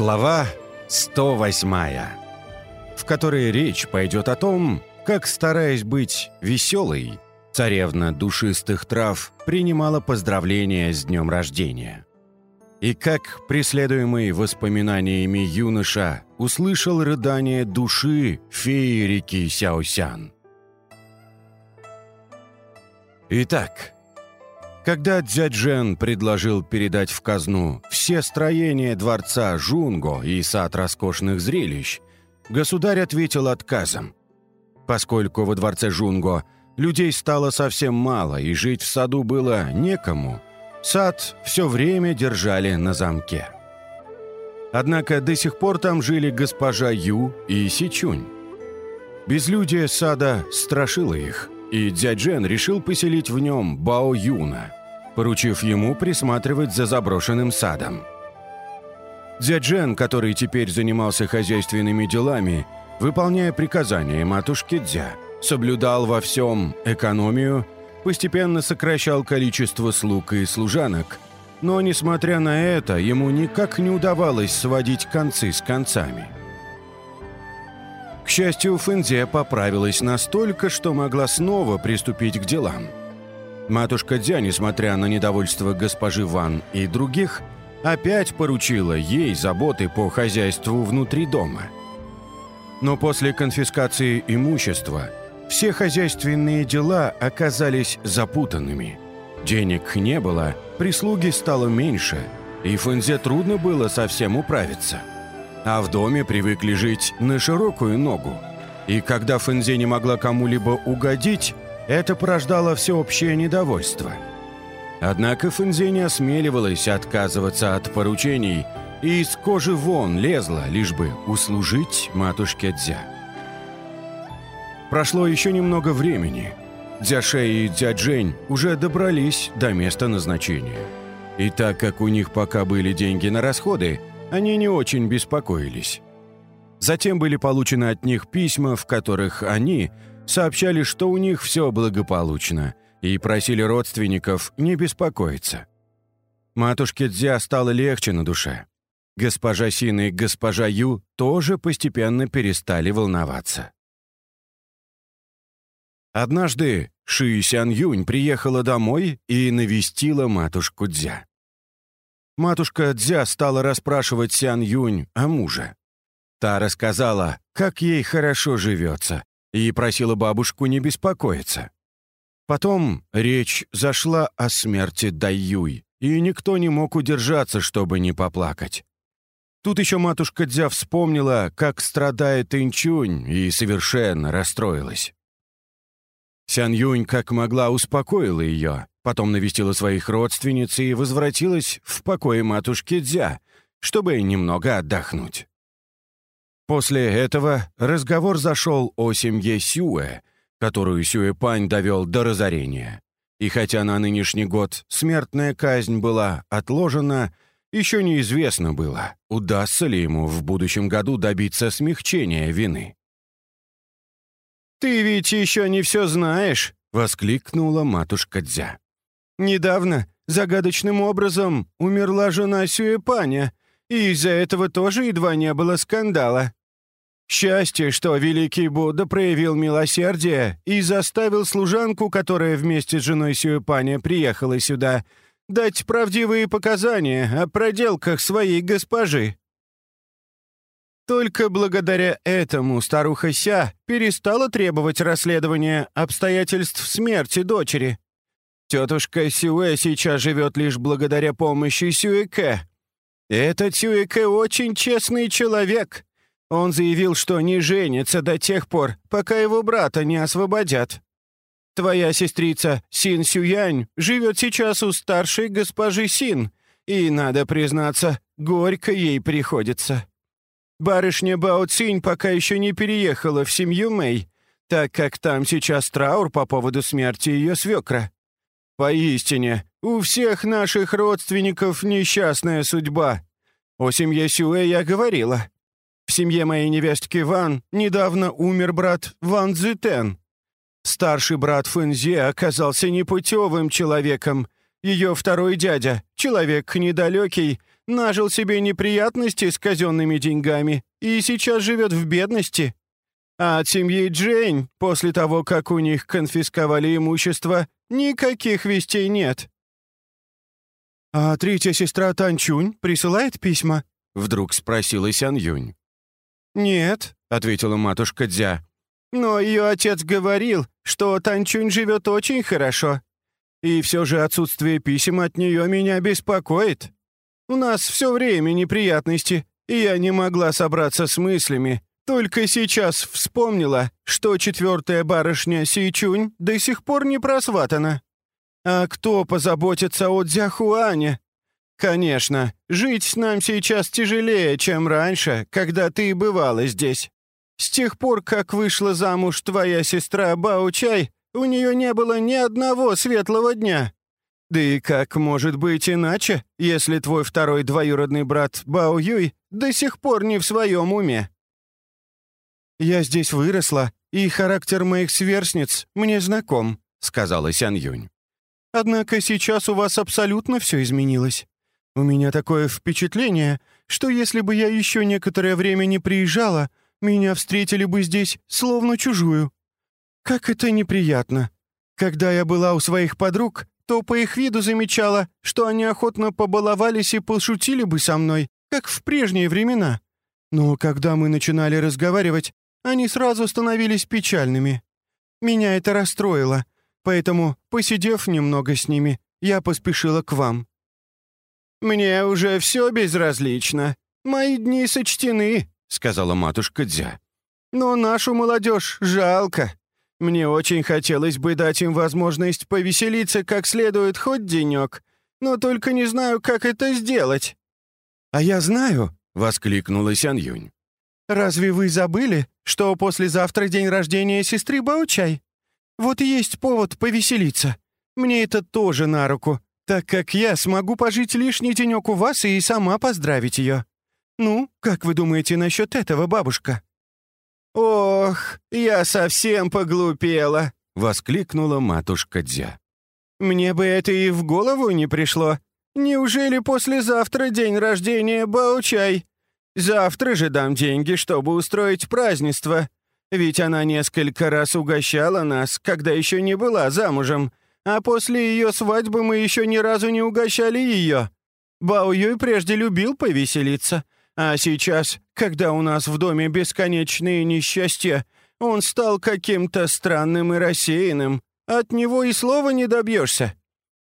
Глава 108, в которой речь пойдет о том, как, стараясь быть веселой, царевна душистых трав принимала поздравления с днем рождения. И как, преследуемый воспоминаниями юноша, услышал рыдание души феи реки Сяосян. Итак, когда Дзяджен предложил передать в казну все строения дворца Жунго и сад роскошных зрелищ, государь ответил отказом. Поскольку во дворце Жунго людей стало совсем мало и жить в саду было некому, сад все время держали на замке. Однако до сих пор там жили госпожа Ю и Сичунь. Безлюдие сада страшило их – и Дзяджен решил поселить в нем Бао Юна, поручив ему присматривать за заброшенным садом. Дзяджен, который теперь занимался хозяйственными делами, выполняя приказания матушки Дзя, соблюдал во всем экономию, постепенно сокращал количество слуг и служанок, но, несмотря на это, ему никак не удавалось сводить концы с концами – к счастью, Фэнзе поправилась настолько, что могла снова приступить к делам. Матушка Дзя, несмотря на недовольство госпожи Ван и других, опять поручила ей заботы по хозяйству внутри дома. Но после конфискации имущества все хозяйственные дела оказались запутанными. Денег не было, прислуги стало меньше, и Фэнзе трудно было совсем управиться – а в доме привыкли жить на широкую ногу. И когда Фэнзе не могла кому-либо угодить, это порождало всеобщее недовольство. Однако Фэнзе не осмеливалась отказываться от поручений и из кожи вон лезла, лишь бы услужить матушке Дзя. Прошло еще немного времени. Дзяше и Дзяджень уже добрались до места назначения. И так как у них пока были деньги на расходы, они не очень беспокоились. Затем были получены от них письма, в которых они сообщали, что у них все благополучно, и просили родственников не беспокоиться. Матушке Дзя стало легче на душе. Госпожа Син и госпожа Ю тоже постепенно перестали волноваться. Однажды Ши Сян Юнь приехала домой и навестила матушку Дзя матушка Дзя стала расспрашивать Сян Юнь о муже. Та рассказала, как ей хорошо живется, и просила бабушку не беспокоиться. Потом речь зашла о смерти Дайюй, и никто не мог удержаться, чтобы не поплакать. Тут еще матушка Дзя вспомнила, как страдает Инчунь, и совершенно расстроилась. Сян Юнь как могла успокоила ее, Потом навестила своих родственниц и возвратилась в покое матушки Дзя, чтобы немного отдохнуть. После этого разговор зашел о семье Сюэ, которую Сюэ-Пань довел до разорения. И хотя на нынешний год смертная казнь была отложена, еще неизвестно было, удастся ли ему в будущем году добиться смягчения вины. «Ты ведь еще не все знаешь!» — воскликнула матушка Дзя. Недавно загадочным образом умерла жена Сюэпаня, и из-за этого тоже едва не было скандала. Счастье, что великий Будда проявил милосердие и заставил служанку, которая вместе с женой Сюэпаня приехала сюда, дать правдивые показания о проделках своей госпожи. Только благодаря этому старуха Ся перестала требовать расследования обстоятельств смерти дочери. Тетушка Сюэ сейчас живет лишь благодаря помощи Сюэке. Этот Сюэке очень честный человек. Он заявил, что не женится до тех пор, пока его брата не освободят. Твоя сестрица Син Сюянь живет сейчас у старшей госпожи Син, и, надо признаться, горько ей приходится. Барышня Бао Цинь пока еще не переехала в семью Мэй, так как там сейчас траур по поводу смерти ее свекра. Поистине, у всех наших родственников несчастная судьба. О семье Сюэ я говорила. В семье моей невестки Ван недавно умер брат Ван Цзютен. Старший брат Фэнзе оказался непутевым человеком. Ее второй дядя, человек недалекий, нажил себе неприятности с казенными деньгами и сейчас живет в бедности. А от семьи Джейн, после того, как у них конфисковали имущество, никаких вестей нет. «А третья сестра Танчунь присылает письма?» — вдруг спросила Сян Юнь. «Нет», — ответила матушка Дзя. «Но ее отец говорил, что Танчунь живет очень хорошо. И все же отсутствие писем от нее меня беспокоит. У нас все время неприятности, и я не могла собраться с мыслями. Только сейчас вспомнила, что четвертая барышня Сейчунь до сих пор не просватана. А кто позаботится о Дзяхуане? Конечно, жить нам сейчас тяжелее, чем раньше, когда ты бывала здесь. С тех пор, как вышла замуж твоя сестра Баучай, у нее не было ни одного светлого дня. Да и как может быть иначе, если твой второй двоюродный брат Бао Юй до сих пор не в своем уме? «Я здесь выросла, и характер моих сверстниц мне знаком», — сказала Сян Юнь. «Однако сейчас у вас абсолютно все изменилось. У меня такое впечатление, что если бы я еще некоторое время не приезжала, меня встретили бы здесь словно чужую. Как это неприятно. Когда я была у своих подруг, то по их виду замечала, что они охотно побаловались и пошутили бы со мной, как в прежние времена. Но когда мы начинали разговаривать, они сразу становились печальными. Меня это расстроило, поэтому, посидев немного с ними, я поспешила к вам. «Мне уже все безразлично. Мои дни сочтены», — сказала матушка Дзя. «Но нашу молодежь жалко. Мне очень хотелось бы дать им возможность повеселиться как следует хоть денек, но только не знаю, как это сделать». «А я знаю», — воскликнула Сян Юнь. «Разве вы забыли, что послезавтра день рождения сестры Баучай? Вот есть повод повеселиться. Мне это тоже на руку, так как я смогу пожить лишний денек у вас и сама поздравить ее. Ну, как вы думаете насчет этого, бабушка?» «Ох, я совсем поглупела!» — воскликнула матушка Дзя. «Мне бы это и в голову не пришло. Неужели послезавтра день рождения Баучай? Завтра же дам деньги, чтобы устроить празднество. Ведь она несколько раз угощала нас, когда еще не была замужем, а после ее свадьбы мы еще ни разу не угощали ее. Бао Юй прежде любил повеселиться, а сейчас, когда у нас в доме бесконечные несчастья, он стал каким-то странным и рассеянным. От него и слова не добьешься.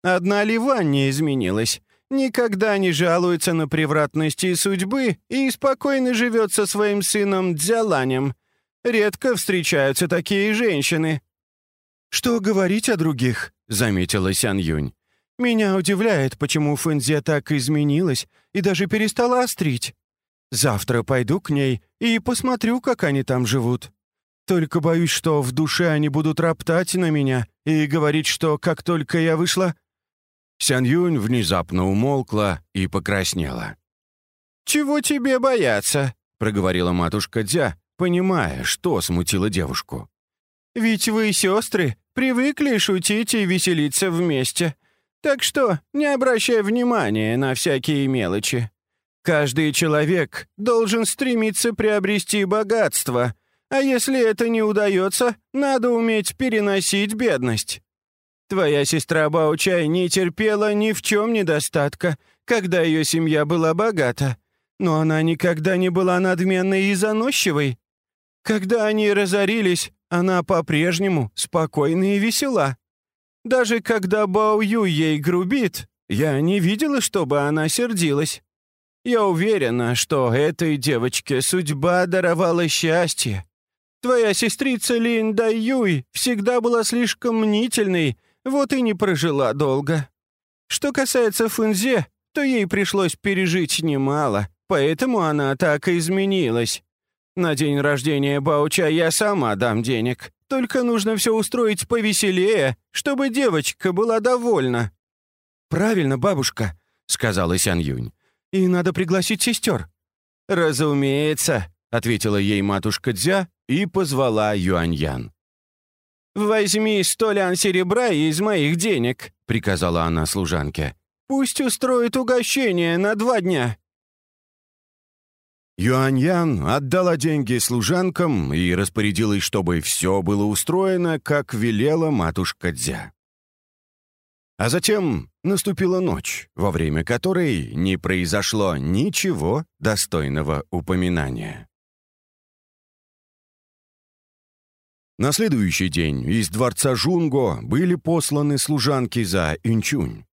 Одна Ливан не изменилась. Никогда не жалуется на превратности судьбы и спокойно живет со своим сыном Дзяланем. Редко встречаются такие женщины. «Что говорить о других?» — заметила Сян Юнь. «Меня удивляет, почему Фэнзе так изменилась и даже перестала острить. Завтра пойду к ней и посмотрю, как они там живут. Только боюсь, что в душе они будут роптать на меня и говорить, что как только я вышла...» Сян Юнь внезапно умолкла и покраснела. «Чего тебе бояться?» — проговорила матушка Дзя, понимая, что смутило девушку. «Ведь вы, сестры, привыкли шутить и веселиться вместе. Так что не обращай внимания на всякие мелочи. Каждый человек должен стремиться приобрести богатство, а если это не удается, надо уметь переносить бедность. Твоя сестра Баучай не терпела ни в чем недостатка, когда ее семья была богата, но она никогда не была надменной и заносчивой. Когда они разорились, она по-прежнему спокойна и весела. Даже когда Бао Ю ей грубит, я не видела, чтобы она сердилась. Я уверена, что этой девочке судьба даровала счастье. Твоя сестрица Лин Дай Юй всегда была слишком мнительной, вот и не прожила долго. Что касается Фунзе, то ей пришлось пережить немало, поэтому она так и изменилась. На день рождения Бауча я сама дам денег, только нужно все устроить повеселее, чтобы девочка была довольна». «Правильно, бабушка», — сказала Сян Юнь и надо пригласить сестер». «Разумеется», — ответила ей матушка Дзя и позвала Юаньян. «Возьми сто лян серебра из моих денег», — приказала она служанке. Пусть устроит угощение на два дня». Юаньян отдала деньги служанкам и распорядилась, чтобы все было устроено, как велела матушка Дзя. А затем наступила ночь, во время которой не произошло ничего достойного упоминания. На следующий день из дворца Жунго были посланы служанки за Инчунь.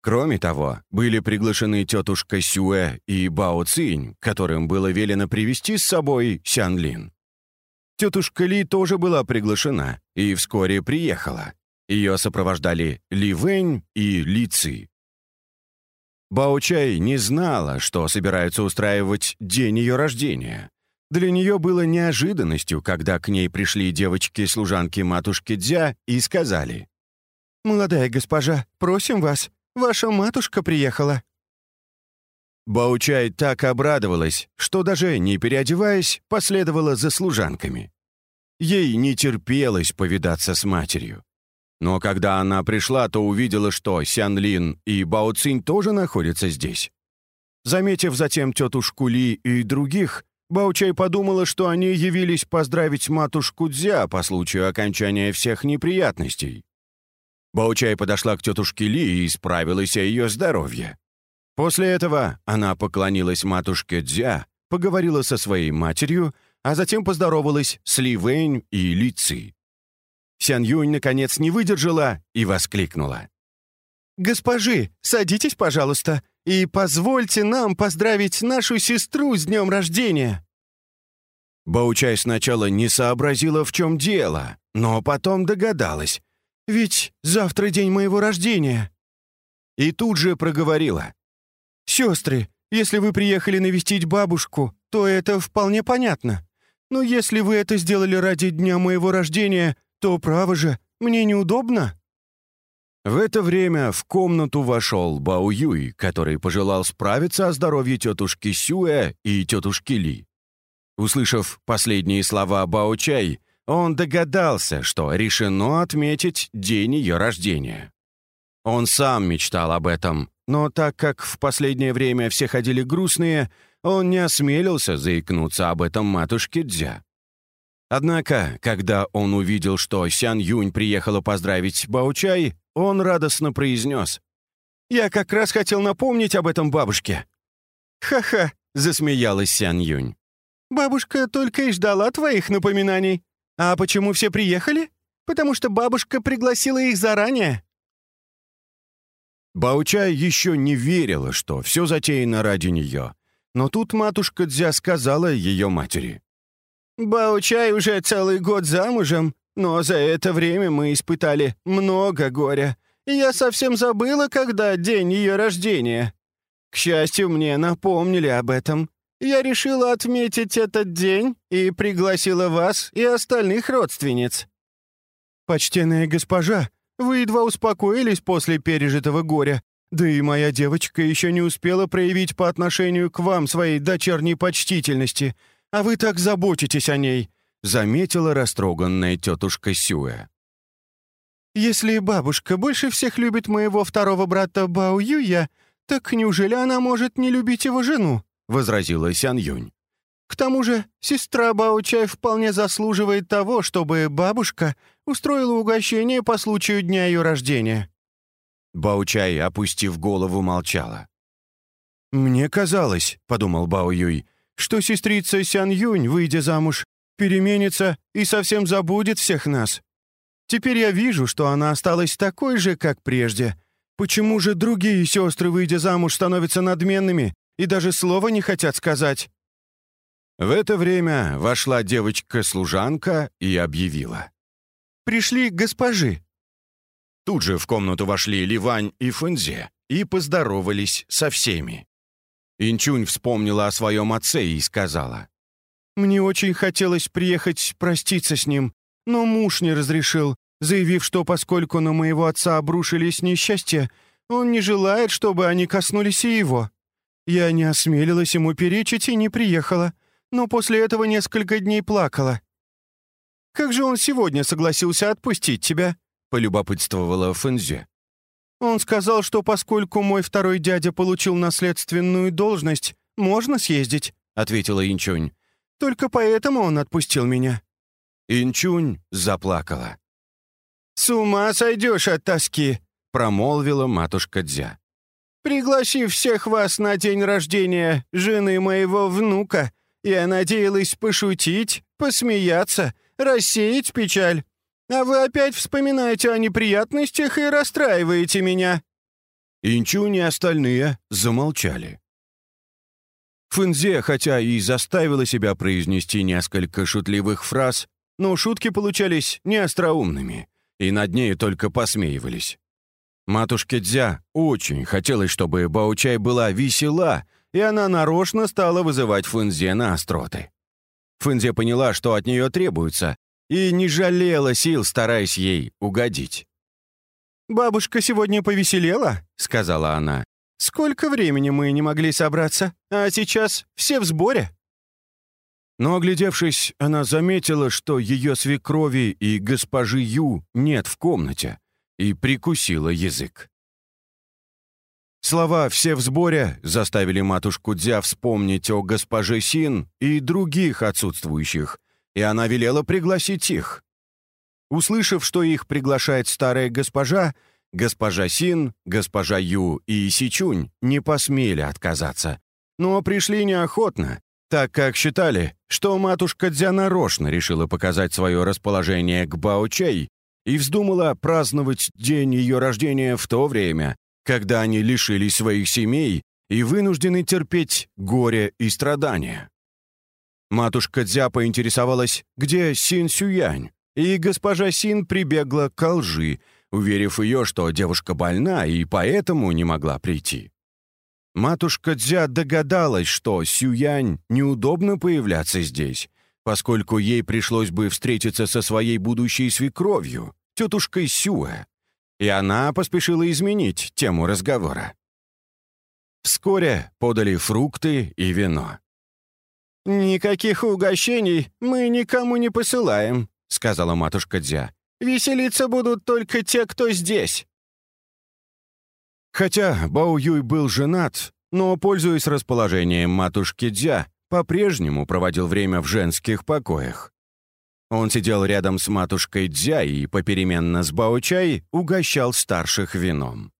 Кроме того, были приглашены тетушка Сюэ и Бао Цинь, которым было велено привести с собой Сян. Тетушка Ли тоже была приглашена и вскоре приехала. Ее сопровождали Ли Вэнь и Ли Ци. Бао-Чай не знала, что собираются устраивать день ее рождения. Для нее было неожиданностью, когда к ней пришли девочки-служанки матушки Дзя и сказали. «Молодая госпожа, просим вас, ваша матушка приехала». Баучай так обрадовалась, что даже не переодеваясь, последовала за служанками. Ей не терпелось повидаться с матерью. Но когда она пришла, то увидела, что Сян Лин и Бао Цинь тоже находятся здесь. Заметив затем тетушку Ли и других, Баучай подумала, что они явились поздравить матушку Дзя по случаю окончания всех неприятностей. Баучай подошла к тетушке Ли и справилась о ее здоровье. После этого она поклонилась матушке Дзя, поговорила со своей матерью, а затем поздоровалась с Ли Вэнь и Ли Ци. Сян Юнь, наконец, не выдержала и воскликнула. «Госпожи, садитесь, пожалуйста, и позвольте нам поздравить нашу сестру с днем рождения!» Баучай сначала не сообразила, в чем дело, но потом догадалась. «Ведь завтра день моего рождения!» И тут же проговорила. «Сестры, если вы приехали навестить бабушку, то это вполне понятно. Но если вы это сделали ради дня моего рождения, то, право же, мне неудобно». В это время в комнату вошел Бао Юй, который пожелал справиться о здоровье тетушки Сюэ и тетушки Ли. Услышав последние слова Бао Чай, он догадался, что решено отметить день ее рождения. Он сам мечтал об этом, но так как в последнее время все ходили грустные, он не осмелился заикнуться об этом матушке Дзя. Однако, когда он увидел, что Сян Юнь приехала поздравить Баучай, он радостно произнес. «Я как раз хотел напомнить об этом бабушке». «Ха-ха», — засмеялась Сян Юнь. «Бабушка только и ждала твоих напоминаний. А почему все приехали? Потому что бабушка пригласила их заранее». Баучай еще не верила, что все затеяно ради нее. Но тут матушка Дзя сказала ее матери. Баучай уже целый год замужем, но за это время мы испытали много горя. И я совсем забыла, когда день ее рождения. К счастью, мне напомнили об этом. Я решила отметить этот день и пригласила вас и остальных родственниц. Почтенная госпожа, вы едва успокоились после пережитого горя, да и моя девочка еще не успела проявить по отношению к вам своей дочерней почтительности — а вы так заботитесь о ней», — заметила растроганная тетушка Сюэ. «Если бабушка больше всех любит моего второго брата Бао Юя, так неужели она может не любить его жену?» — возразила Сян Юнь. «К тому же сестра Бао Чай вполне заслуживает того, чтобы бабушка устроила угощение по случаю дня ее рождения». Бао Чай, опустив голову, молчала. «Мне казалось», — подумал Бао Юй, — что сестрица Сян Юнь, выйдя замуж, переменится и совсем забудет всех нас. Теперь я вижу, что она осталась такой же, как прежде. Почему же другие сестры, выйдя замуж, становятся надменными и даже слова не хотят сказать?» В это время вошла девочка-служанка и объявила. «Пришли госпожи». Тут же в комнату вошли Ливань и Фэнзе и поздоровались со всеми. Инчунь вспомнила о своем отце и сказала. «Мне очень хотелось приехать проститься с ним, но муж не разрешил, заявив, что поскольку на моего отца обрушились несчастья, он не желает, чтобы они коснулись и его. Я не осмелилась ему перечить и не приехала, но после этого несколько дней плакала. «Как же он сегодня согласился отпустить тебя?» — полюбопытствовала Фэнзе. Он сказал, что поскольку мой второй дядя получил наследственную должность, можно съездить», — ответила Инчунь. «Только поэтому он отпустил меня». Инчунь заплакала. «С ума сойдешь от тоски», — промолвила матушка Дзя. «Пригласив всех вас на день рождения жены моего внука, я надеялась пошутить, посмеяться, рассеять печаль. А вы опять вспоминаете о неприятностях и расстраиваете меня». Инчунь и остальные замолчали. Фэнзе, хотя и заставила себя произнести несколько шутливых фраз, но шутки получались неостроумными, и над нею только посмеивались. Матушке Дзя очень хотелось, чтобы Баучай была весела, и она нарочно стала вызывать Фэнзе на остроты. Фэнзе поняла, что от нее требуется, и не жалела сил, стараясь ей угодить. «Бабушка сегодня повеселела», — сказала она. «Сколько времени мы не могли собраться, а сейчас все в сборе». Но, оглядевшись, она заметила, что ее свекрови и госпожи Ю нет в комнате, и прикусила язык. Слова «все в сборе» заставили матушку Дзя вспомнить о госпоже Син и других отсутствующих, и она велела пригласить их. Услышав, что их приглашает старая госпожа, госпожа Син, госпожа Ю и Сичунь не посмели отказаться, но пришли неохотно, так как считали, что матушка Дзя нарочно решила показать свое расположение к Бао-Чэй и вздумала праздновать день ее рождения в то время, когда они лишились своих семей и вынуждены терпеть горе и страдания. Матушка Дзя поинтересовалась, где Син Сюянь, и госпожа Син прибегла к лжи, уверив ее, что девушка больна и поэтому не могла прийти. Матушка Дзя догадалась, что Сюянь неудобно появляться здесь, поскольку ей пришлось бы встретиться со своей будущей свекровью, тетушкой Сюэ, и она поспешила изменить тему разговора. Вскоре подали фрукты и вино. «Никаких угощений мы никому не посылаем», — сказала матушка Дзя. «Веселиться будут только те, кто здесь». Хотя Бао Юй был женат, но, пользуясь расположением матушки Дзя, по-прежнему проводил время в женских покоях. Он сидел рядом с матушкой Дзя и попеременно с Бао Чай угощал старших вином.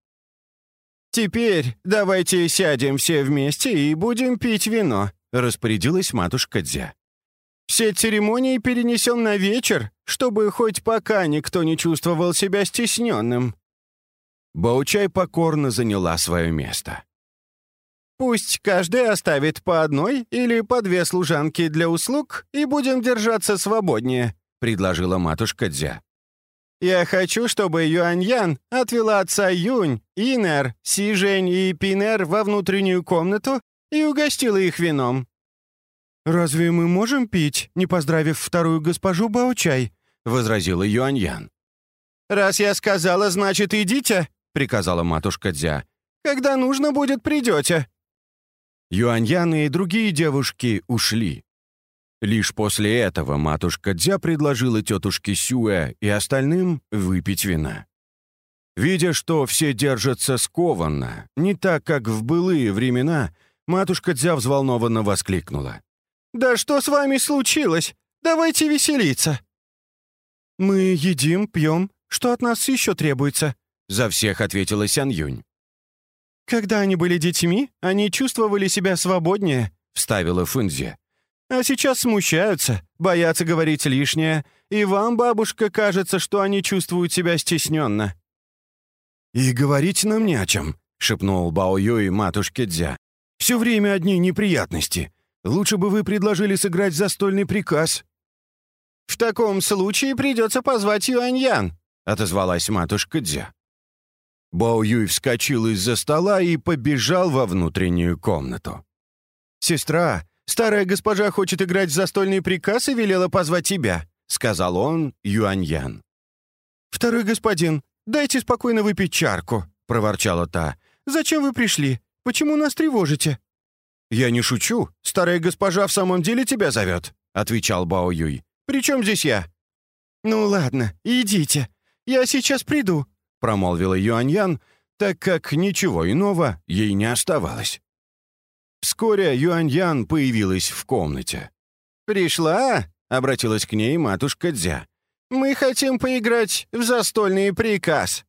«Теперь давайте сядем все вместе и будем пить вино», — распорядилась матушка Дзя. «Все церемонии перенесем на вечер, чтобы хоть пока никто не чувствовал себя стесненным». Баучай покорно заняла свое место. «Пусть каждый оставит по одной или по две служанки для услуг, и будем держаться свободнее», — предложила матушка Дзя. «Я хочу, чтобы Юаньян отвела отца Юнь, Инер, Сижень и Пинер во внутреннюю комнату и угостила их вином». «Разве мы можем пить, не поздравив вторую госпожу Баочай?» — возразила Юаньян. «Раз я сказала, значит, идите», — приказала матушка Дзя. «Когда нужно будет, придете». Юаньян и другие девушки ушли. Лишь после этого матушка Дзя предложила тетушке Сюэ и остальным выпить вина. Видя, что все держатся скованно, не так, как в былые времена, Матушка Дзя взволнованно воскликнула. «Да что с вами случилось? Давайте веселиться!» «Мы едим, пьем. Что от нас еще требуется?» За всех ответила Сян Юнь. «Когда они были детьми, они чувствовали себя свободнее», — вставила Фунзи. «А сейчас смущаются, боятся говорить лишнее, и вам, бабушка, кажется, что они чувствуют себя стесненно». «И говорить нам не о чем», — шепнул Бао Юй матушке Дзя. Все время одни неприятности. Лучше бы вы предложили сыграть застольный приказ». «В таком случае придется позвать Юаньян», — отозвалась матушка Дзя. Бао Юй вскочил из-за стола и побежал во внутреннюю комнату. «Сестра, старая госпожа хочет играть в застольный приказ и велела позвать тебя», — сказал он Юаньян. «Второй господин, дайте спокойно выпить чарку», — проворчала та. «Зачем вы пришли? Почему нас тревожите?» «Я не шучу. Старая госпожа в самом деле тебя зовет», — отвечал Бао Юй. «При чем здесь я?» «Ну ладно, идите. Я сейчас приду», — промолвила Юаньян, так как ничего иного ей не оставалось. Вскоре Юань-Ян появилась в комнате. «Пришла?» — обратилась к ней матушка Дзя. «Мы хотим поиграть в застольный приказ».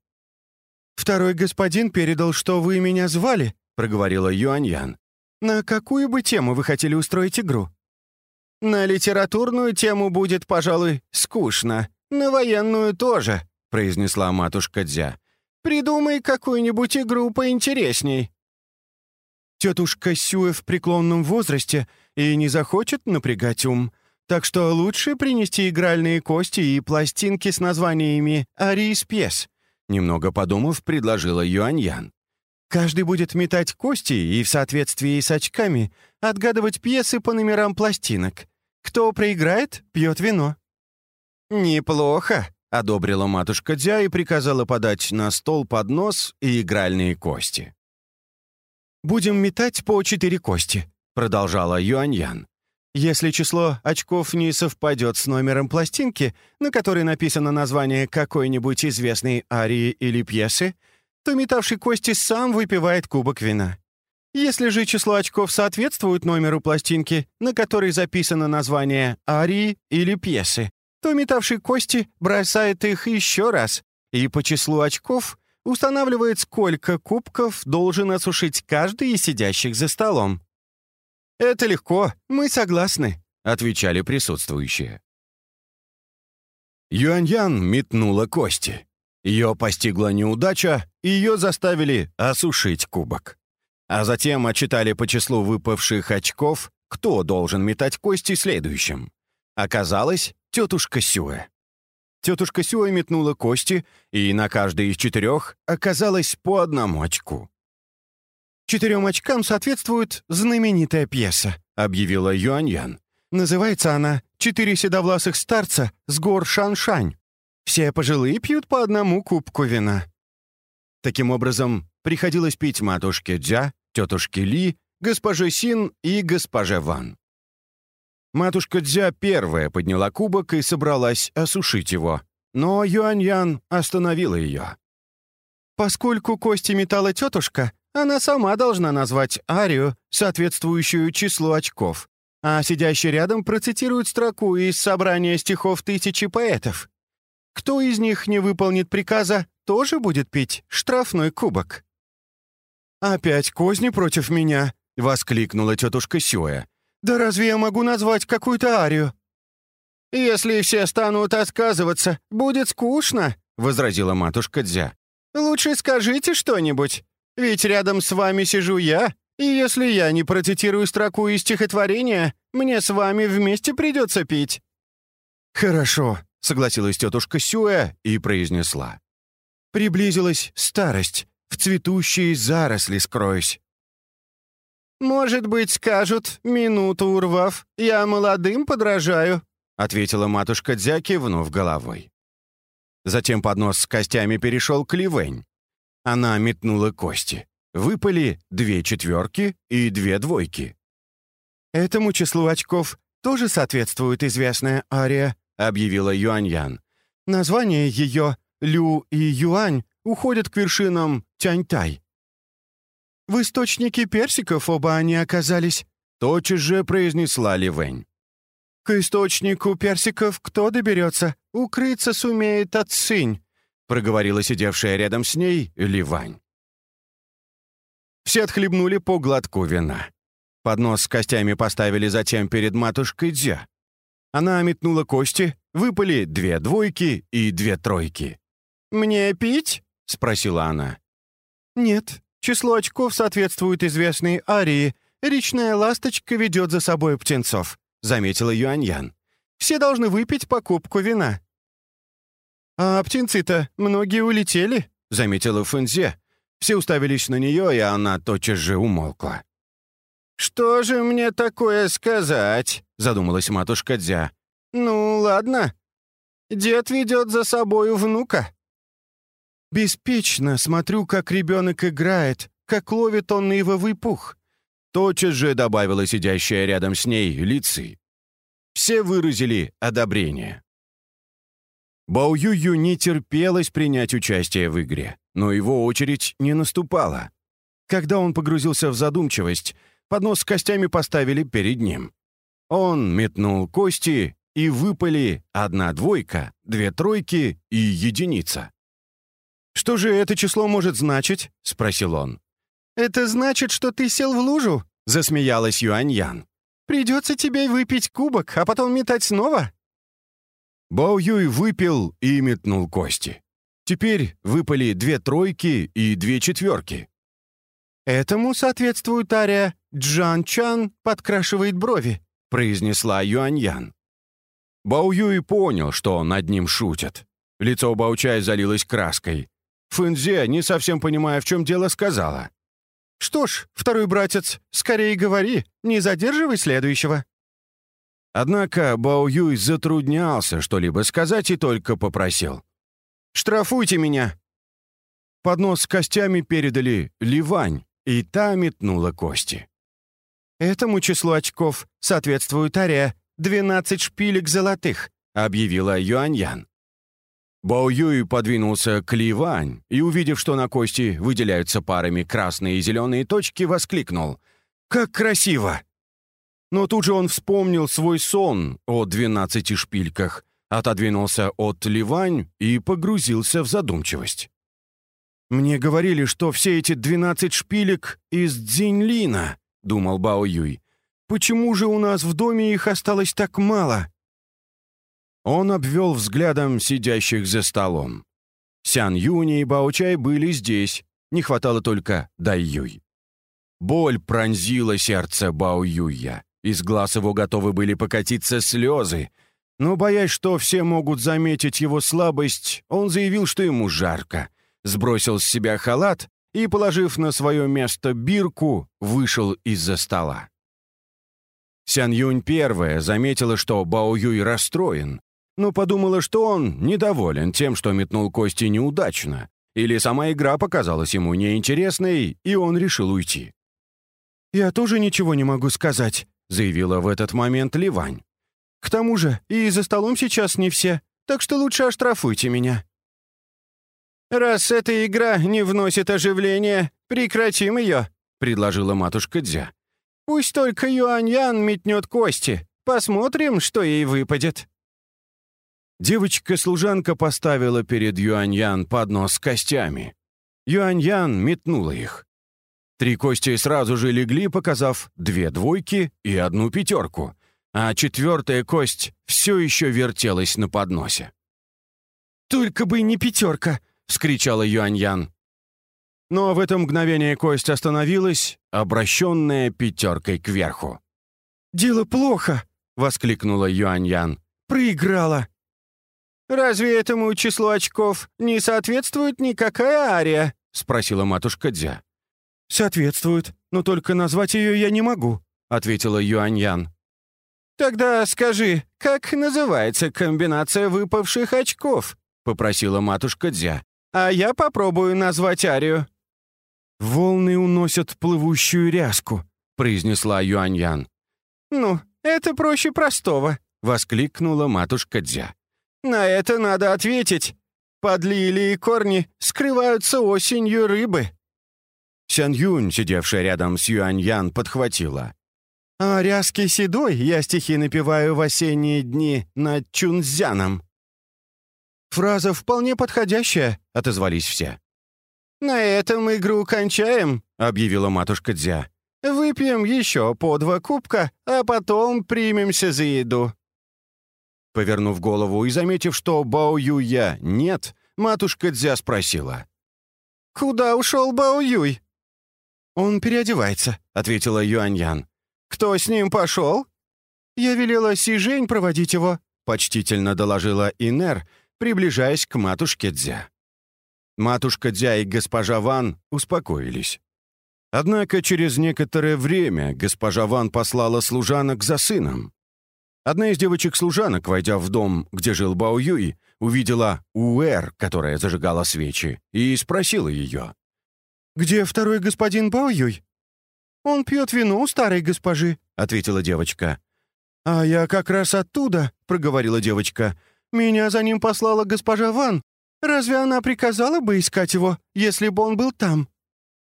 «Второй господин передал, что вы меня звали», — проговорила Юань-Ян. «На какую бы тему вы хотели устроить игру?» «На литературную тему будет, пожалуй, скучно. На военную тоже», — произнесла матушка Дзя. «Придумай какую-нибудь игру поинтересней». «Тетушка Сюэ в преклонном возрасте и не захочет напрягать ум, так что лучше принести игральные кости и пластинки с названиями «Арии пьес», немного подумав, предложила Юаньян. Каждый будет метать кости и в соответствии с очками отгадывать пьесы по номерам пластинок. Кто проиграет, пьет вино». «Неплохо», — одобрила матушка Дзя и приказала подать на стол поднос и игральные кости. «Будем метать по четыре кости», — продолжала Юаньян. «Если число очков не совпадет с номером пластинки, на которой написано название какой-нибудь известной арии или пьесы, то метавший кости сам выпивает кубок вина. Если же число очков соответствует номеру пластинки, на которой записано название арии или пьесы, то метавший кости бросает их еще раз, и по числу очков устанавливает, сколько кубков должен осушить каждый из сидящих за столом. «Это легко, мы согласны», — отвечали присутствующие. Юаньян метнула кости. Ее постигла неудача, и ее заставили осушить кубок. А затем отчитали по числу выпавших очков, кто должен метать кости следующим. Оказалось, тетушка Сюэ. Тетушка Сюэ метнула кости, и на каждой из четырех оказалось по одному очку. «Четырем очкам соответствует знаменитая пьеса», — объявила Юаньян. «Называется она «Четыре седовласых старца с гор Шаншань». Все пожилые пьют по одному кубку вина». Таким образом, приходилось пить матушке Дзя, тетушке Ли, госпоже Син и госпоже Ван. Матушка Дзя первая подняла кубок и собралась осушить его, но Юань-Ян остановила ее. «Поскольку кости метала тетушка, она сама должна назвать арию, соответствующую числу очков, а сидящий рядом процитирует строку из собрания стихов тысячи поэтов. Кто из них не выполнит приказа, тоже будет пить штрафной кубок». «Опять козни против меня!» — воскликнула тетушка Сюэ. «Да разве я могу назвать какую-то арию?» «Если все станут отказываться, будет скучно», — возразила матушка Дзя. «Лучше скажите что-нибудь, ведь рядом с вами сижу я, и если я не процитирую строку из стихотворения, мне с вами вместе придется пить». «Хорошо», — согласилась тетушка Сюэ и произнесла. «Приблизилась старость, в цветущие заросли скроюсь». «Может быть, скажут, минуту урвав, я молодым подражаю», — ответила матушка Дзя, кивнув головой. Затем поднос с костями перешел к Ливень. Она метнула кости. Выпали две четверки и две двойки. «Этому числу очков тоже соответствует известная ария», объявила Юаньян. Название ее «Лю» и «Юань» уходят к вершинам Тяньтай. «В источнике персиков оба они оказались», — тотчас же произнесла Ли Вэнь. «К источнику персиков кто доберется? Укрыться сумеет от сынь», — проговорила сидевшая рядом с ней Ли Вань. Все отхлебнули по глотку вина. Поднос с костями поставили затем перед матушкой Дзя. Она метнула кости, выпали две двойки и две тройки. «Мне пить?» — спросила она. «Нет, число очков соответствует известной арии. Речная ласточка ведет за собой птенцов», — заметила Юаньян. «Все должны выпить по кубку вина». «А птенцы-то многие улетели», — заметила Фэнзе. Все уставились на нее, и она тотчас же умолкла. «Что же мне такое сказать?» — задумалась матушка Дзя. «Ну, ладно. Дед ведет за собою внука». «Беспечно смотрю, как ребенок играет, как ловит он ивовый пух». Тотчас же добавила сидящая рядом с ней лицы. Все выразили одобрение. Бао Юю не терпелось принять участие в игре. но его очередь не наступала. Когда он погрузился в задумчивость, поднос с костями поставили перед ним. Он метнул кости, и выпали одна двойка, две тройки и единица. «Что же это число может значить?» — спросил он. «Это значит, что ты сел в лужу?» — засмеялась Юань-Ян. «Придется тебе выпить кубок, а потом метать снова?» Бао Юй выпил и метнул кости. Теперь выпали две тройки и две четверки. «Этому соответствует ария «Джан Чан подкрашивает брови», — произнесла Юань-Ян. Бао Юй понял, что над ним шутят. Лицо Баучай залилось краской. Фэнзе, не совсем понимая, в чем дело, сказала. «Что ж, второй братец, скорее говори, не задерживай следующего». Однако Бао Юй затруднялся что-либо сказать и только попросил. «Штрафуйте меня!» Поднос с костями передали Ливань, и та метнула кости. «Этому числу очков соответствует ария «Двенадцать шпилек золотых», — объявила Юаньян. Бао Юй подвинулся к Ливань и, увидев, что на кости выделяются парами красные и зеленые точки, воскликнул. «Как красиво!» Но тут же он вспомнил свой сон о двенадцати шпильках, отодвинулся от Ливань и погрузился в задумчивость. «Мне говорили, что все эти двенадцать шпилек из Дзиньлина», — думал Бао Юй. «Почему же у нас в доме их осталось так мало?» Он обвел взглядом сидящих за столом. Сян Юни и Баочай были здесь, не хватало только Дай Юй. Боль пронзила сердце Бао Юя. Из глаз его готовы были покатиться слезы, но, боясь, что все могут заметить его слабость, он заявил, что ему жарко, сбросил с себя халат и, положив на свое место бирку, вышел из-за стола. Сян Юнь первая заметила, что Бао Юй расстроен, но подумала, что он недоволен тем, что метнул кости неудачно, или сама игра показалась ему неинтересной, и он решил уйти. «Я тоже ничего не могу сказать», — заявила в этот момент Ливань. «К тому же и за столом сейчас не все, так что лучше оштрафуйте меня». «Раз эта игра не вносит оживления, прекратим ее», — предложила матушка Дзя. «Пусть только Юань-Ян метнет кости. Посмотрим, что ей выпадет». Девочка-служанка поставила перед Юань-Ян поднос с костями. Юань-Ян метнула их. Три кости сразу же легли, показав две двойки и одну пятерку, а четвертая кость все еще вертелась на подносе. «Только бы не пятерка!» — вскричала Юань-Ян. Но в это мгновение кость остановилась, обращенная пятеркой кверху. «Дело плохо!» — воскликнула Юань-Ян. «Проиграла!» «Разве этому числу очков не соответствует никакая ария?» — спросила матушка Дзя. «Соответствует, но только назвать ее я не могу», — ответила Юаньян. «Тогда скажи, как называется комбинация выпавших очков?» — попросила матушка Дзя. «А я попробую назвать арию». «Волны уносят плывущую ряску», — произнесла Юаньян. «Ну, это проще простого», — воскликнула матушка Дзя. На это надо ответить. Под лилии корни скрываются осенью рыбы». Сян Юнь, сидевшая рядом с Юань Ян, подхватила. «А ряски седой я стихи напеваю в осенние дни над Чунцзяном». «Фраза вполне подходящая», — отозвались все. «На этом игру кончаем», — объявила матушка Дзя. «Выпьем еще по два кубка, а потом примемся за еду». Повернув голову и заметив, что Бао Юя нет, матушка Дзя спросила. «Куда ушел Бао Юй?» «Он переодевается», — ответила Юаньян. «Кто с ним пошел?» «Я велела Си Жень проводить его», — почтительно доложила Инер, приближаясь к матушке Дзя. Матушка Дзя и госпожа Ван успокоились. Однако через некоторое время госпожа Ван послала служанок за сыном. Одна из девочек-служанок, войдя в дом, где жил Бао Юй, увидела Уэр, которая зажигала свечи, и спросила ее. «Где второй господин Бао Юй?» «Он пьет вино у старой госпожи», — ответила девочка. «А я как раз оттуда», — проговорила девочка. «Меня за ним послала госпожа Ван. Разве она приказала бы искать его, если бы он был там?»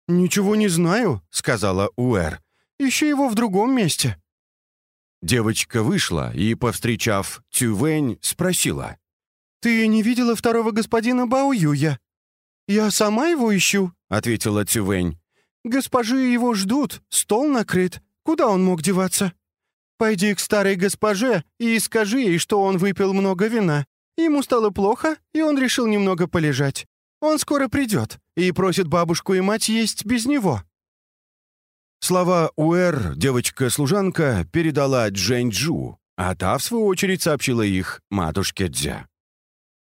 «Ничего не знаю», — сказала Уэр. «Ищи его в другом месте». Девочка вышла и, повстречав Цювэнь, спросила. «Ты не видела второго господина Бао Юя?» «Я сама его ищу», — ответила Цювэнь. «Госпожи его ждут, стол накрыт. Куда он мог деваться? Пойди к старой госпоже и скажи ей, что он выпил много вина. Ему стало плохо, и он решил немного полежать. Он скоро придет и просит бабушку и мать есть без него». Слова Уэр девочка-служанка передала Джэнь-Джу, а та, в свою очередь, сообщила их матушке Дзя.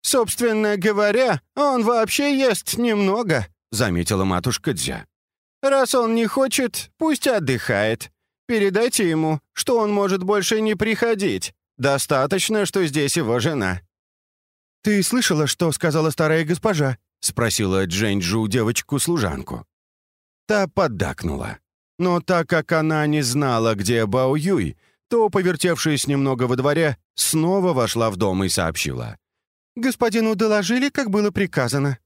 «Собственно говоря, он вообще ест немного», — заметила матушка Дзя. «Раз он не хочет, пусть отдыхает. Передайте ему, что он может больше не приходить. Достаточно, что здесь его жена». «Ты слышала, что сказала старая госпожа?» — спросила Джэньчжу девочку-служанку. Та поддакнула. Но так как она не знала, где Бао Юй, то, повертевшись немного во дворе, снова вошла в дом и сообщила. «Господину доложили, как было приказано».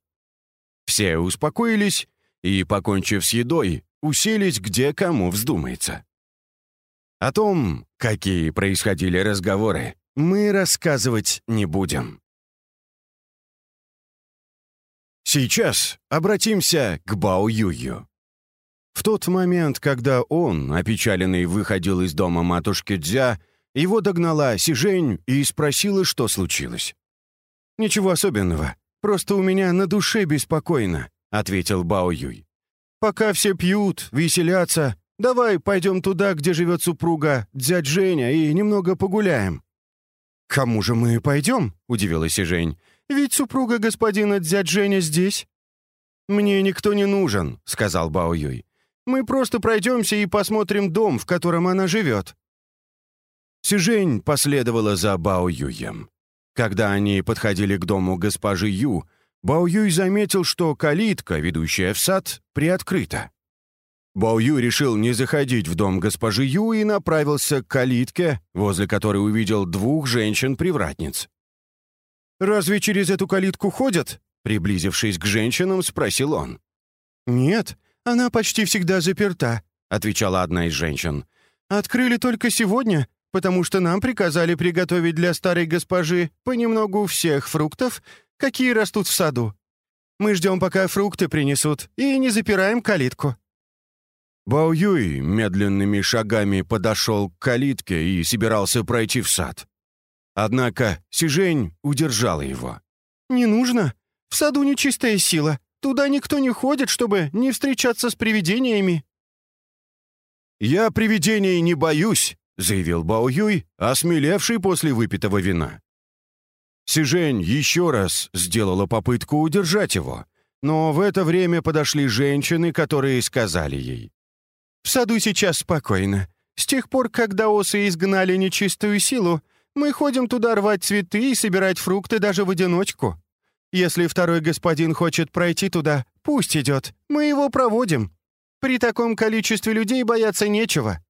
Все успокоились и, покончив с едой, уселись где кому вздумается. О том, какие происходили разговоры, мы рассказывать не будем. Сейчас обратимся к Бао Юю. В тот момент, когда он, опечаленный, выходил из дома матушки Дзя, его догнала Сижень и спросила, что случилось. «Ничего особенного, просто у меня на душе беспокойно», — ответил Бао Юй. «Пока все пьют, веселятся, давай пойдем туда, где живет супруга дядь Женя, и немного погуляем». «Кому же мы пойдем?» — удивилась Сижень. Ведь супруга господина дядь Женя здесь». «Мне никто не нужен», — сказал Бао Юй. «Мы просто пройдемся и посмотрим дом, в котором она живет». Сижень последовала за Бао Юем. Когда они подходили к дому госпожи Ю, Бао Юй заметил, что калитка, ведущая в сад, приоткрыта. Бао Ю решил не заходить в дом госпожи Ю и направился к калитке, возле которой увидел двух женщин-привратниц. «Разве через эту калитку ходят?» Приблизившись к женщинам, спросил он. «Нет, она почти всегда заперта», — отвечала одна из женщин. «Открыли только сегодня, потому что нам приказали приготовить для старой госпожи понемногу всех фруктов, какие растут в саду. Мы ждем, пока фрукты принесут, и не запираем калитку». Бао Юй медленными шагами подошел к калитке и собирался пройти в сад. Однако Сижень удержала его. «Не нужно. В саду нечистая сила. Туда никто не ходит, чтобы не встречаться с привидениями». «Я привидений не боюсь», — заявил Бао Юй, осмелевший после выпитого вина. Сижень еще раз сделала попытку удержать его, но в это время подошли женщины, которые сказали ей. «В саду сейчас спокойно. С тех пор, когда осы изгнали нечистую силу, мы ходим туда рвать цветы и собирать фрукты даже в одиночку. Если второй господин хочет пройти туда, пусть идет, мы его проводим. При таком количестве людей бояться нечего».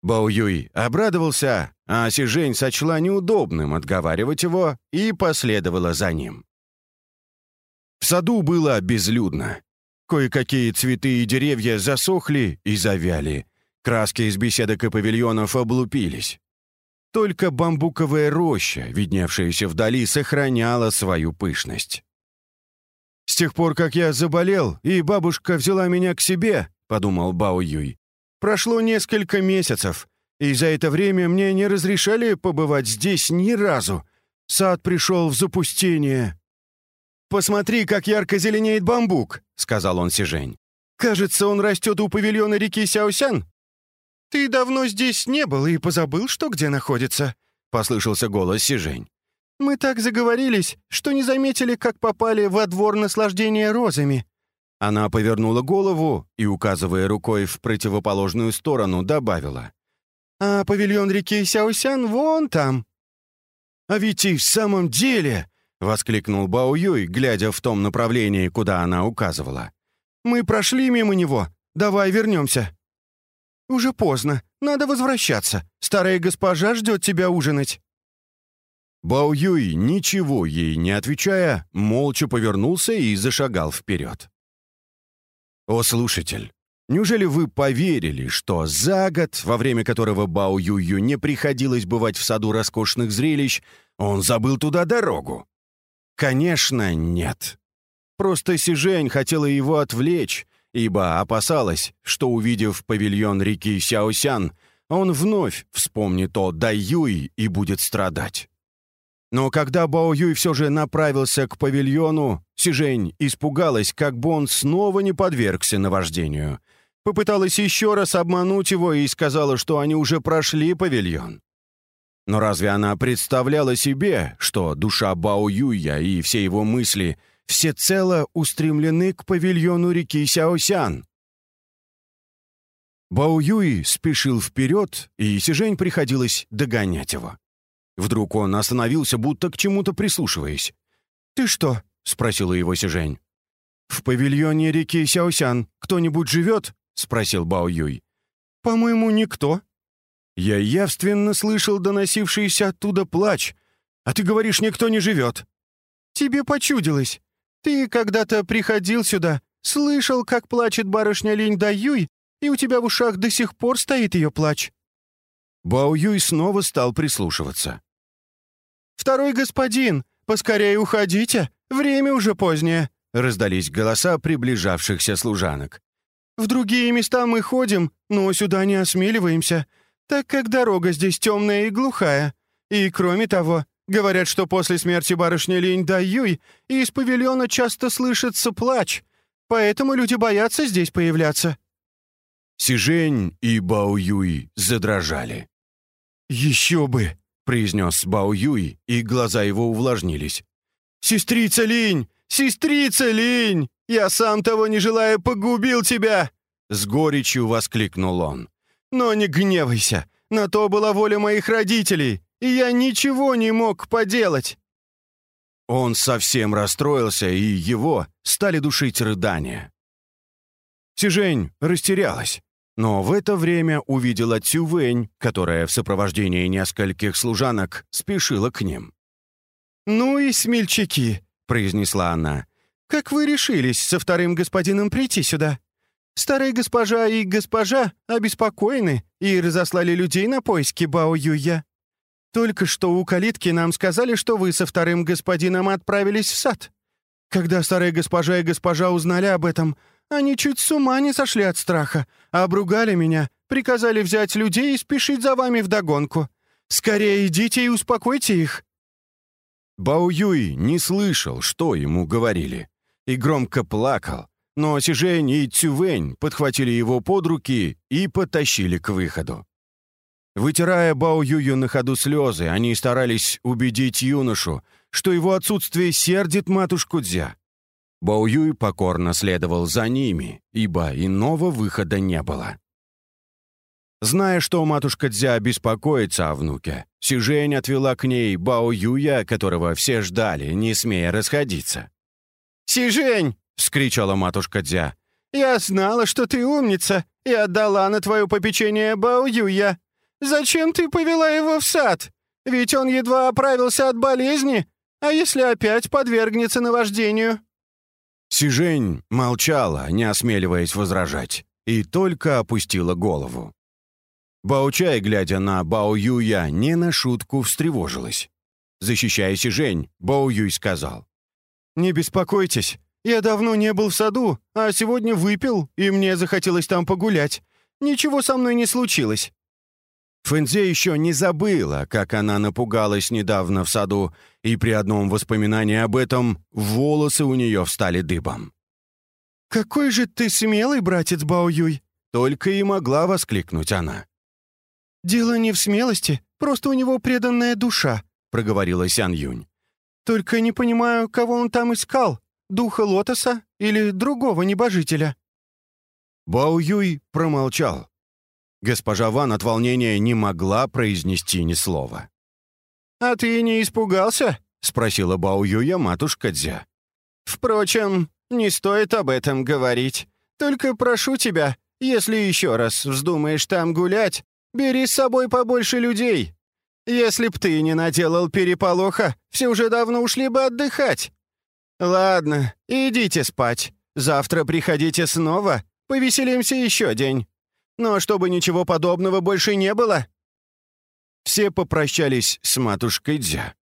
Бао Юй обрадовался, а Си Жень сочла неудобным отговаривать его и последовала за ним. В саду было безлюдно. Кое-какие цветы и деревья засохли и завяли. Краски из беседок и павильонов облупились. Только бамбуковая роща, видневшаяся вдали, сохраняла свою пышность. «С тех пор, как я заболел, и бабушка взяла меня к себе», — подумал Бао Юй, «прошло несколько месяцев, и за это время мне не разрешали побывать здесь ни разу. Сад пришел в запустение». «Посмотри, как ярко зеленеет бамбук», — сказал он Сижень. «Кажется, он растет у павильона реки Сяосян. «Ты давно здесь не был и позабыл, что где находится», — послышался голос Сижень. «Мы так заговорились, что не заметили, как попали во двор наслаждения розами». Она повернула голову и, указывая рукой в противоположную сторону, добавила. «А павильон реки Сяосян вон там». «А ведь и в самом деле...» — воскликнул Бао Юй, глядя в том направлении, куда она указывала. «Мы прошли мимо него. Давай вернемся». «Уже поздно. Надо возвращаться. Старая госпожа ждет тебя ужинать». Бао Юй, ничего ей не отвечая, молча повернулся и зашагал вперед. О, слушатель, неужели вы поверили, что за год, во время которого Бао Юю не приходилось бывать в саду роскошных зрелищ, он забыл туда дорогу? Конечно, нет. Просто Сижень хотела его отвлечь, ибо опасалась, что, увидев павильон реки Сяосян, он вновь вспомнит о Дайюй и будет страдать. Но когда Бао Юй все же направился к павильону, Сижень испугалась, как бы он снова не подвергся наваждению. Попыталась еще раз обмануть его и сказала, что они уже прошли павильон. Но разве она представляла себе, что душа Бао Юя и все его мысли всецело устремлены к павильону реки Сяосян? Бао Юй спешил вперед, и Сижень приходилось догонять его. Вдруг он остановился, будто к чему-то прислушиваясь. «Ты что?» — спросила его Сижень. «В павильоне реки Сяосян кто-нибудь живет?» — спросил Бао Юй. «По-моему, никто». «Я явственно слышал доносившийся оттуда плач, а ты говоришь, никто не живет». «Тебе почудилось. Ты когда-то приходил сюда, слышал, как плачет барышня Линь Даюй, и у тебя в ушах до сих пор стоит ее плач». Бао Юй снова стал прислушиваться. «Второй господин! Поскорее уходите! Время уже позднее!» Раздались голоса приближавшихся служанок. «В другие места мы ходим, но сюда не осмеливаемся, так как дорога здесь темная и глухая. И кроме того, говорят, что после смерти барышни Линь Даюй из павильона часто слышится плач, поэтому люди боятся здесь появляться». Сижень и Бао Юй задрожали. «Еще бы! произнес Бао Юй, и глаза его увлажнились. «Сестрица Линь! Сестрица Линь! Я сам того не желая погубил тебя!» С горечью воскликнул он. «Но не гневайся! На то была воля моих родителей, и я ничего не мог поделать!» Он совсем расстроился, и его стали душить рыдания. Сижень растерялась. Но в это время увидела Цювэнь, которая в сопровождении нескольких служанок спешила к ним. «Ну и смельчаки», — произнесла она. «Как вы решились со вторым господином прийти сюда? Старая госпожа и госпожа обеспокоены и разослали людей на поиски Бао Юя. Только что у калитки нам сказали, что вы со вторым господином отправились в сад. Когда старая госпожа и госпожа узнали об этом, они чуть с ума не сошли от страха, обругали меня, приказали взять людей и спешить за вами вдогонку. Скорее идите и успокойте их». Бао Юй не слышал, что ему говорили, и громко плакал, но Сижень и Цювэнь подхватили его под руки и потащили к выходу. Вытирая Бао Юю на ходу слезы, они старались убедить юношу, что его отсутствие сердит матушку Дзя, Бао Юй покорно следовал за ними, ибо иного выхода не было. Зная, что матушка Дзя беспокоится о внуке, Сижень отвела к ней Бао Юя, которого все ждали, не смея расходиться. «Сижень!» — вскричала матушка Дзя. «Я знала, что ты умница, и отдала на твое попечение Бао Юя. Зачем ты повела его в сад? Ведь он едва оправился от болезни, а если опять подвергнется наваждению?» Сижень молчала, не осмеливаясь возражать, и только опустила голову. Баучай, глядя на Бао Юя, не на шутку встревожилась. Защищая Сижень, Бао Юй сказал. «Не беспокойтесь, я давно не был в саду, а сегодня выпил, и мне захотелось там погулять. Ничего со мной не случилось. Фэнзе еще не забыла, как она напугалась недавно в саду, и при одном воспоминании об этом волосы у нее встали дыбом. «Какой же ты смелый, братец Бао Юй!» Только и могла воскликнуть она. «Дело не в смелости, просто у него преданная душа», — проговорила Сян Юнь. «Только не понимаю, кого он там искал, духа лотоса или другого небожителя?» Бао Юй промолчал, Госпожа Ван от волнения не могла произнести ни слова. «А ты не испугался?» — спросила Бао Юя матушка Дзя. «Впрочем, не стоит об этом говорить. Только прошу тебя, если еще раз вздумаешь там гулять, бери с собой побольше людей. Если б ты не наделал переполоха, все уже давно ушли бы отдыхать. Ладно, идите спать. Завтра приходите снова, повеселимся еще день. Но чтобы ничего подобного больше не было». Все попрощались с матушкой Дзя.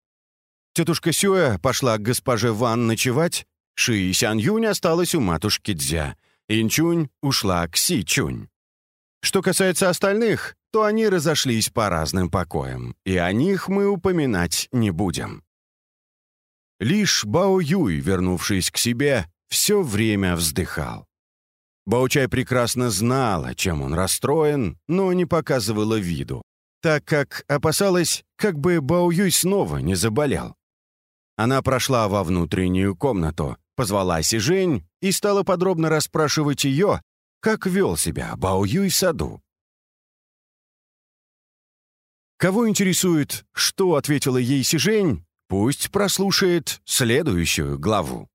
Тетушка Сюэ пошла к госпоже Ван ночевать, Ши и Сян Юнь осталась у матушки Дзя, Инчунь ушла к Си Чунь. Что касается остальных, то они разошлись по разным покоям, и о них мы упоминать не будем. Лишь Бао Юй, вернувшись к себе, все время вздыхал. Баучай прекрасно знала, чем он расстроен, но не показывала виду, так как опасалась, как бы Бао Юй снова не заболел. Она прошла во внутреннюю комнату, позвала Сижень и стала подробно расспрашивать ее, как вел себя Бао Юй в саду. Кого интересует, что ответила ей Сижень, пусть прослушает следующую главу.